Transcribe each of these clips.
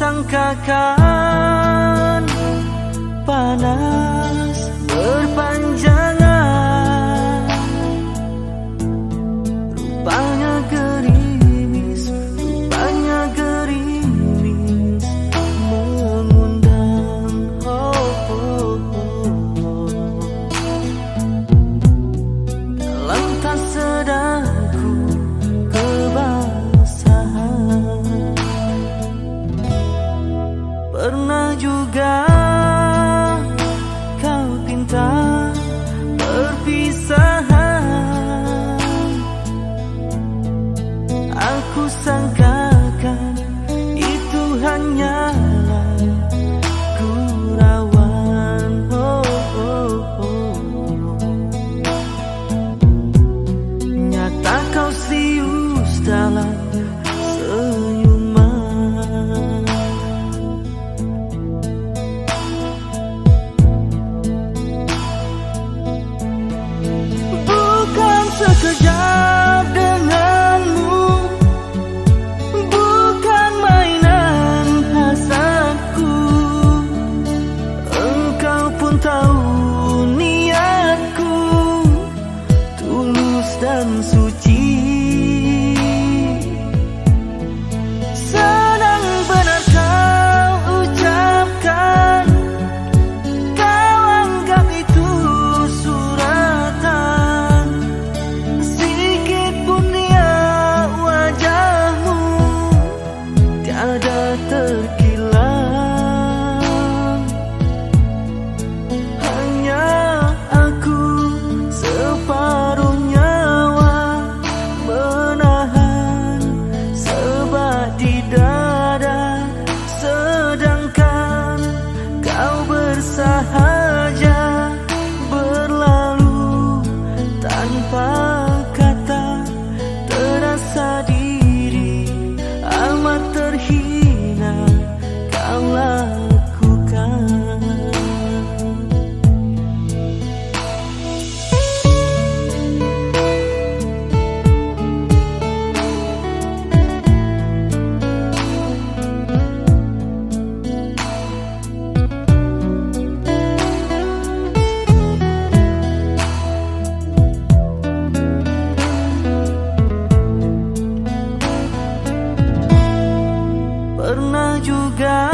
sangkakan panas Sakya juga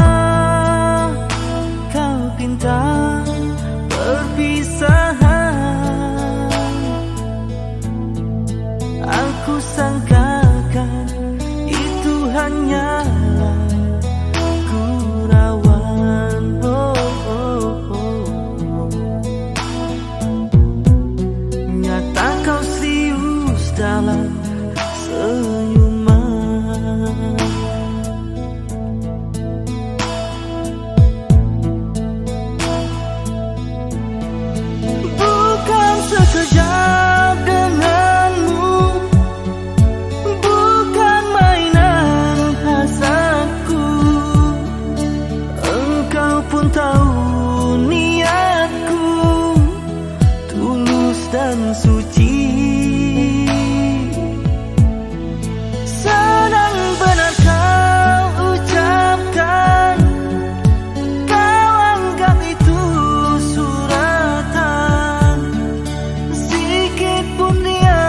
suci. Senang benar kau ucapkan Kau anggap itu suratan. Sikit pun dia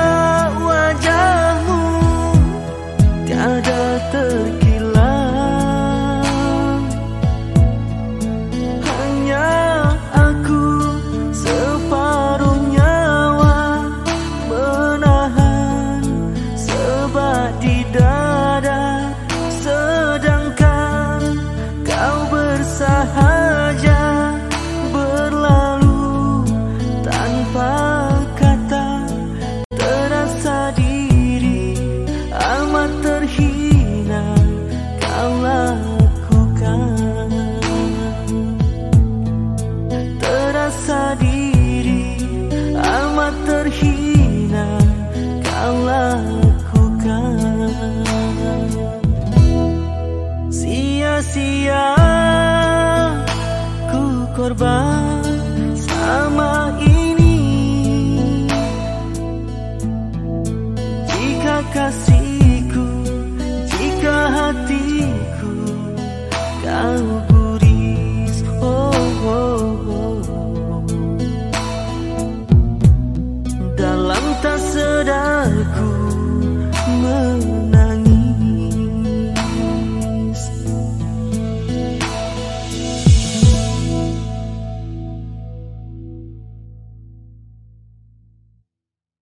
wajahmu Tiada terkira